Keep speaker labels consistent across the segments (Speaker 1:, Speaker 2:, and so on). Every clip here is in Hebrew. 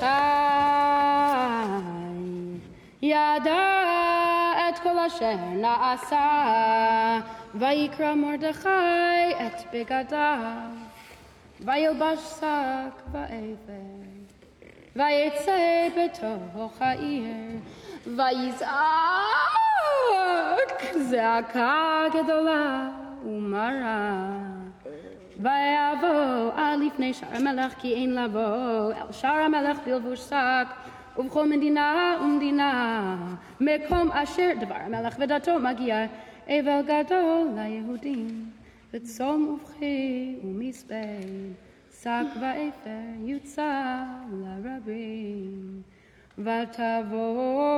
Speaker 1: מרדכי ידע את כל אשר נעשה ויקרא מרדכי את בגדיו וילבש שק ואבן ויצא בתוך העיר ויזעק זעקה גדולה לפני שער המלך כי אין לבוא אל שער המלך בלבוש שק ובכל מדינה ומדינה מקום אשר דבר המלך ודתו מגיע אבל גדול ליהודים וצום ובכי ומספד שק ואפר יוצא לרבים ותבואנה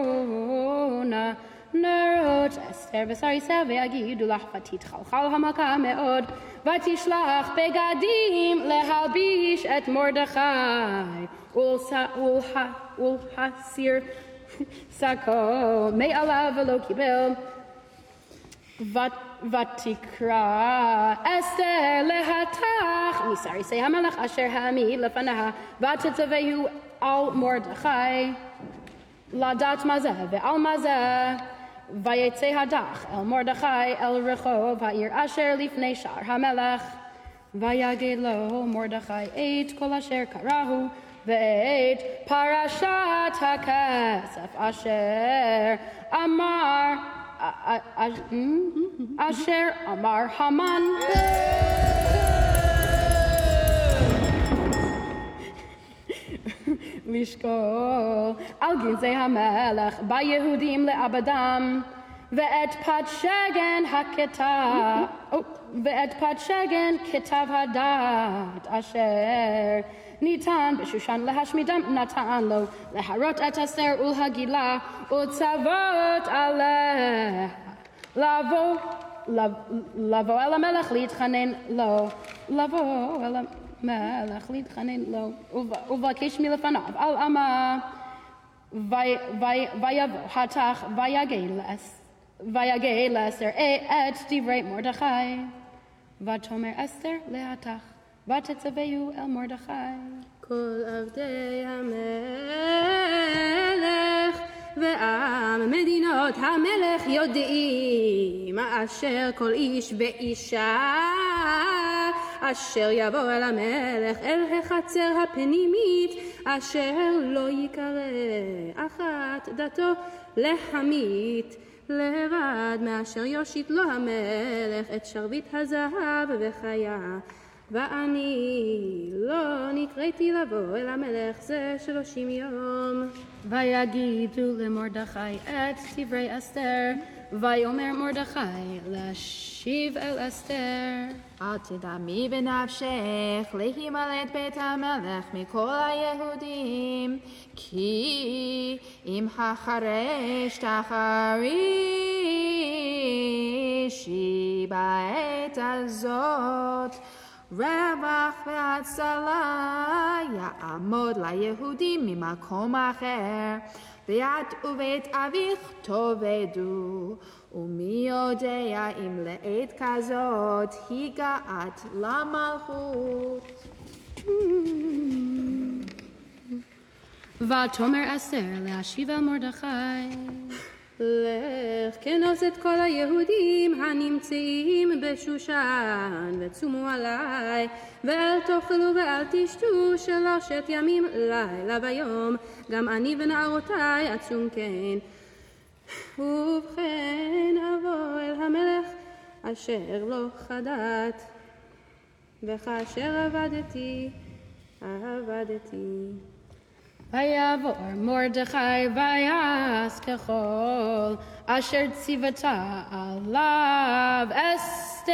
Speaker 1: נרות אסתר וסריסה ויגידו לך ותתחלחל המכה מאוד ותשלח בגדים להלביש את מרדכי ולהסיר שקו מעליו ולא קיבל ותקרא אסתר להתך מסריסי המלך אשר העמיד לפניה ותצווהו על מרדכי לדעת מה זה ועל מה זה ויצא הדח אל מרדכי אל רחוב העיר אשר לפני שער המלך ויגד לו מרדכי את כל אשר קראו ואת פרשת הכסף אשר אמר אשר אמר המן לשקול על גנזי המלך ביהודים לעבדם ואת פת שגן הכתב ואת פת שגן כתב הדת אשר ניתן בשושן להשמידם נתן לו להרות את אסתר ולהגילה וצוות עליה לבוא לבוא אל המלך להתחנן לו לבוא אל המלך להתחנן? לו ולבקש מלפניו על אמה ויבוא התח ויגל לאסתר את דברי מרדכי. ותאמר אסתר להתך ותצווהו אל מרדכי.
Speaker 2: כל עבדי המלך ועם מדינות המלך יודעים אשר כל איש ואישה אשר יבוא אל המלך אל החצר הפנימית אשר לא יקרא אחת דתו להמית לבד מאשר יושיט לו המלך את שרביט הזהב וחיה ואני לא נקראתי לבוא אל המלך זה שלושים יום.
Speaker 1: ויגידו למרדכי את דברי אסתר, ויאמר מרדכי להשיב אל אסתר.
Speaker 3: אל תדמי בנפשך להימלט בית המלך מכל היהודים, כי אם החרש תחרישי בעת הזאת רווח והצלה יעמוד ליהודים ממקום אחר, ואת ובית אביך תאבדו, ומי יודע אם לעת כזאת הגעת למלכות.
Speaker 1: ותאמר אסתר להשיב אל מרדכי
Speaker 2: לך כנוס את כל היהודים הנמצאים בשושן וצומו עליי ואל תאכלו ואל תשתו שלושת ימים לילה ויום גם אני ונערותיי עצום כן. ובכן אבוא אל המלך אשר לא חדת וכאשר עבדתי עבדתי.
Speaker 1: ויעבור מרדכי ויעש ככל אשר ציוותה עליו אסתר